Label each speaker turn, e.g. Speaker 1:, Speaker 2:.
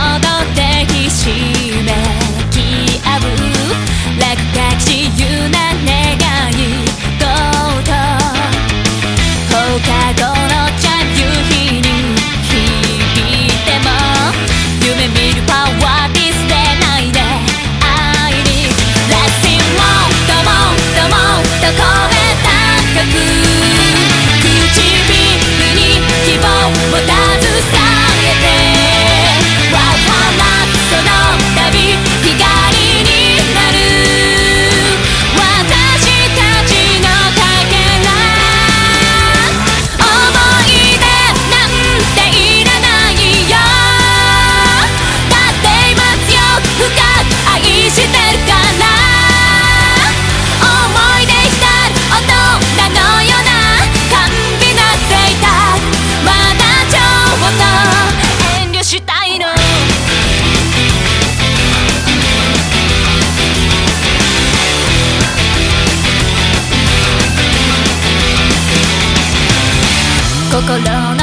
Speaker 1: 戻って心の